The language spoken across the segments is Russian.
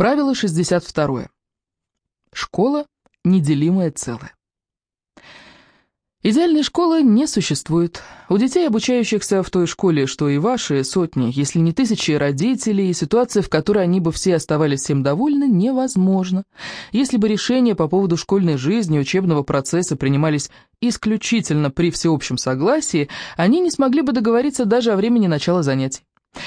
Правило 62. Школа – неделимое целое. Идеальной школы не существует. У детей, обучающихся в той школе, что и ваши, сотни, если не тысячи родителей, ситуация, в которой они бы все оставались всем довольны, невозможна. Если бы решения по поводу школьной жизни, учебного процесса принимались исключительно при всеобщем согласии, они не смогли бы договориться даже о времени начала занятий.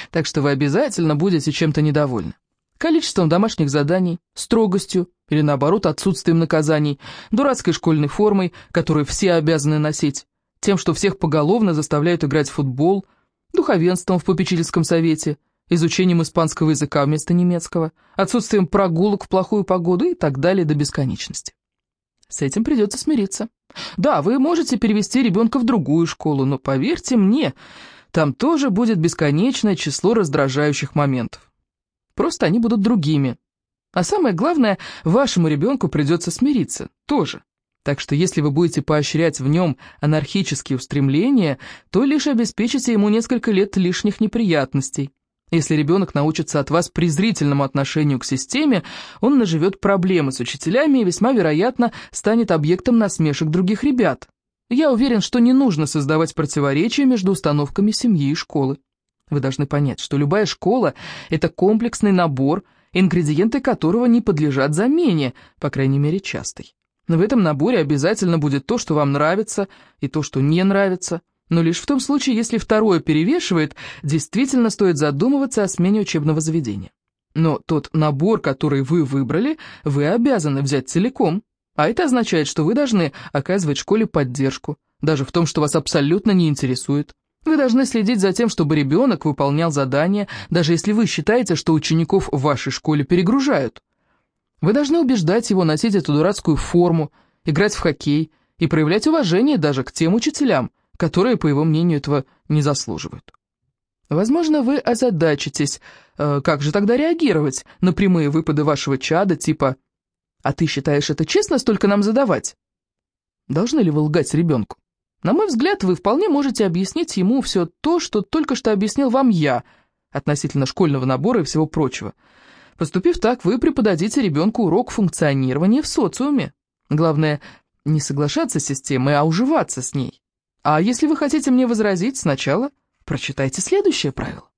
Так что вы обязательно будете чем-то недовольны количеством домашних заданий, строгостью или, наоборот, отсутствием наказаний, дурацкой школьной формой, которую все обязаны носить, тем, что всех поголовно заставляют играть в футбол, духовенством в попечительском совете, изучением испанского языка вместо немецкого, отсутствием прогулок в плохую погоду и так далее до бесконечности. С этим придется смириться. Да, вы можете перевести ребенка в другую школу, но поверьте мне, там тоже будет бесконечное число раздражающих моментов. Просто они будут другими. А самое главное, вашему ребенку придется смириться, тоже. Так что если вы будете поощрять в нем анархические устремления, то лишь обеспечите ему несколько лет лишних неприятностей. Если ребенок научится от вас презрительному отношению к системе, он наживет проблемы с учителями и весьма вероятно станет объектом насмешек других ребят. Я уверен, что не нужно создавать противоречия между установками семьи и школы. Вы должны понять, что любая школа – это комплексный набор, ингредиенты которого не подлежат замене, по крайней мере, частой. Но в этом наборе обязательно будет то, что вам нравится, и то, что не нравится. Но лишь в том случае, если второе перевешивает, действительно стоит задумываться о смене учебного заведения. Но тот набор, который вы выбрали, вы обязаны взять целиком. А это означает, что вы должны оказывать школе поддержку, даже в том, что вас абсолютно не интересует. Вы должны следить за тем, чтобы ребенок выполнял задания, даже если вы считаете, что учеников в вашей школе перегружают. Вы должны убеждать его носить эту дурацкую форму, играть в хоккей и проявлять уважение даже к тем учителям, которые, по его мнению, этого не заслуживают. Возможно, вы озадачитесь, э, как же тогда реагировать на прямые выпады вашего чада, типа «А ты считаешь это честно столько нам задавать?» Должны ли вы лгать ребенку? На мой взгляд, вы вполне можете объяснить ему все то, что только что объяснил вам я, относительно школьного набора и всего прочего. Поступив так, вы преподадите ребенку урок функционирования в социуме. Главное, не соглашаться с системой, а уживаться с ней. А если вы хотите мне возразить, сначала прочитайте следующее правило.